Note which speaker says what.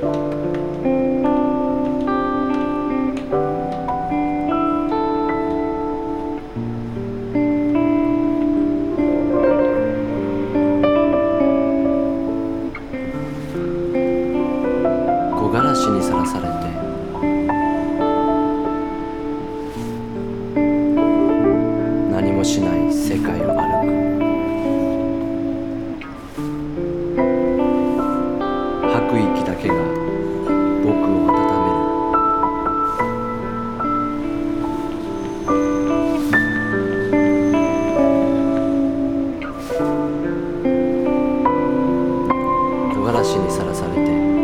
Speaker 1: 木枯らしにさらされて。何もしない世界を歩く。吐く息だけが僕を温める。木枯らしにさらされて